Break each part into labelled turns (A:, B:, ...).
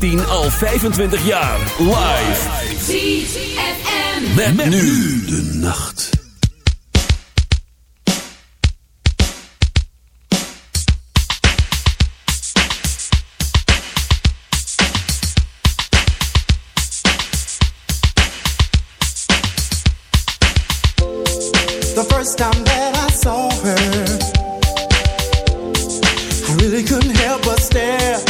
A: 2010 al 25 jaar. Live.
B: ZFM.
A: Met, met nu de nacht.
C: The first time that I saw her, I really couldn't help but stare.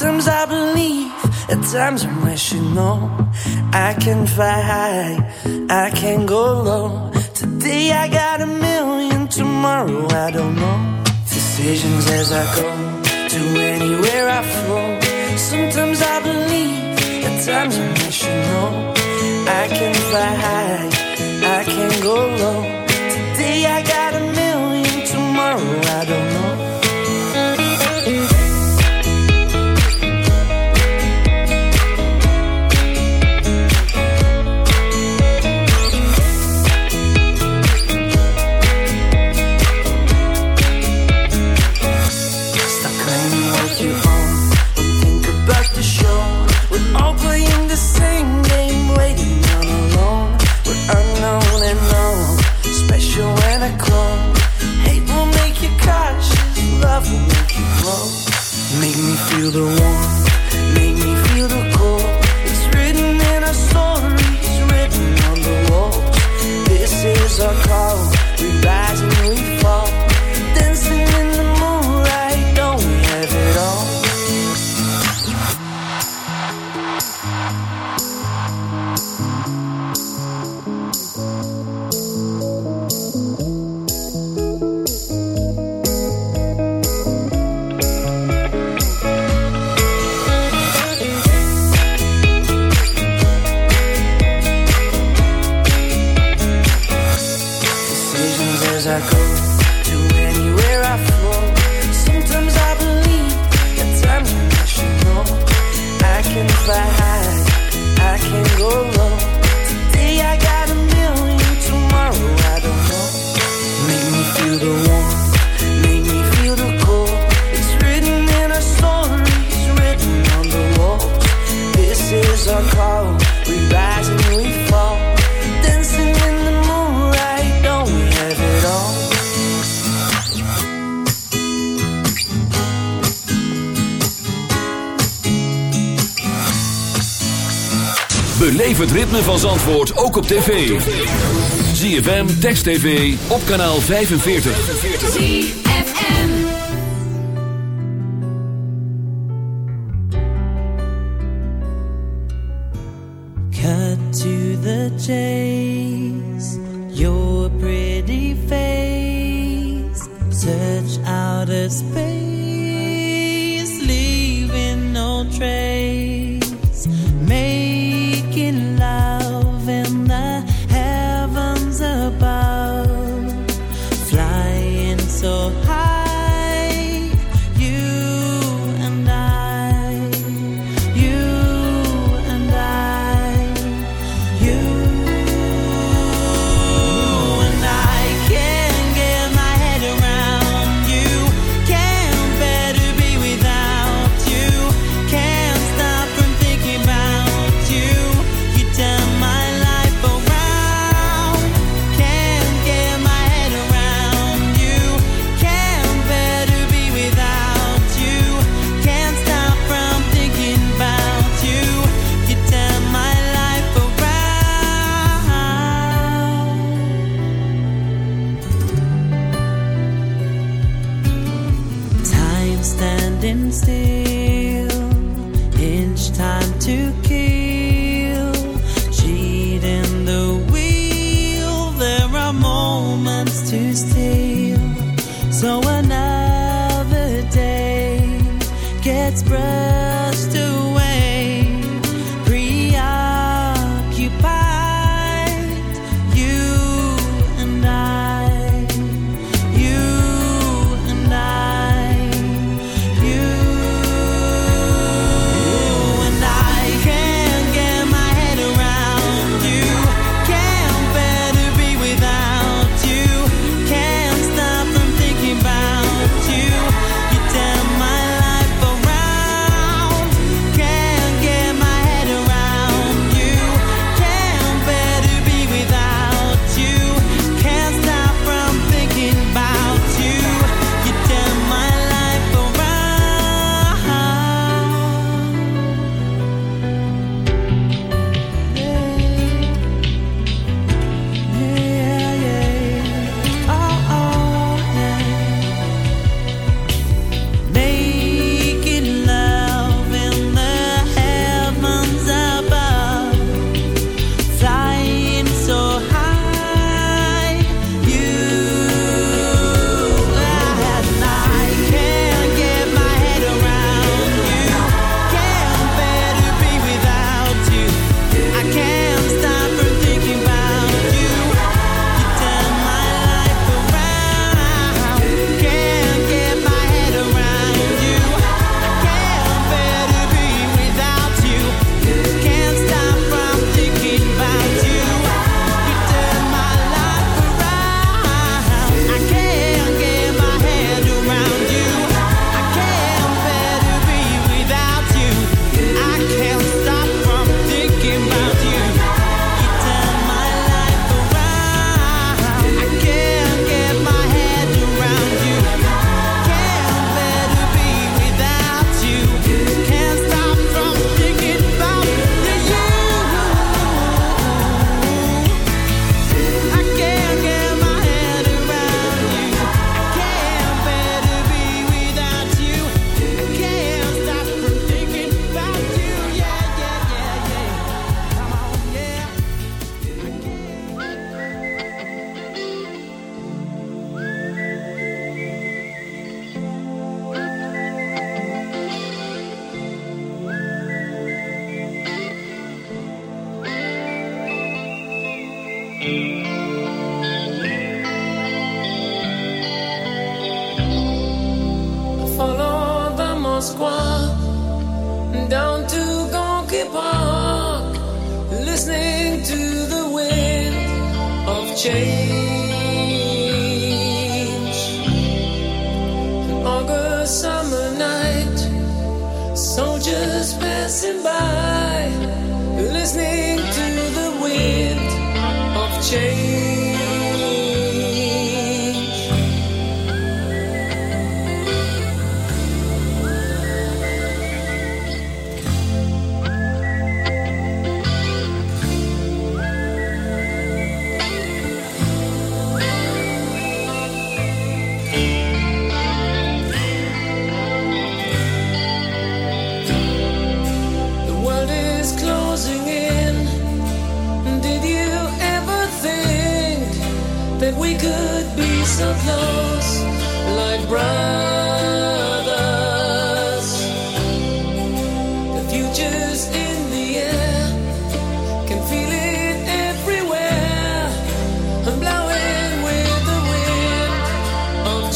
D: Sometimes I believe, at times I'm you. I can fly high, I can go low. Today I got a million, tomorrow I don't know. Decisions as I go, to anywhere I flow. Sometimes I believe, at times I'm you. I can fly high, I can go low. Today I got
E: Beleef het ritme van Zandvoort ook op tv. ZFM, Text TV, op kanaal 45.
A: ZFM.
D: Cut to the chase. Your pretty face. Search out a space. Leaving no trace.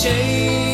F: Change.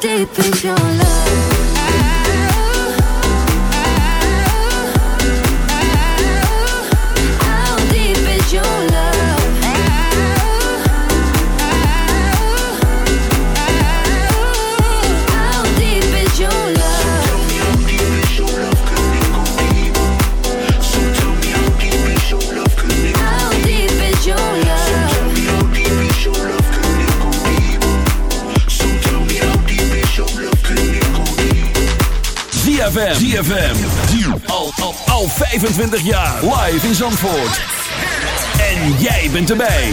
B: deep in your love?
E: ZFM. Al, al, al 25 jaar. Live in Zandvoort. En jij bent erbij.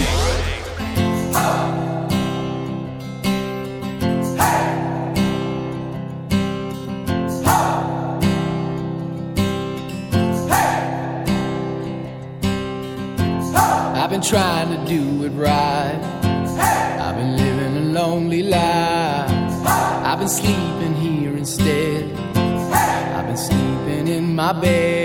G: I've been trying to do it right.
E: vez.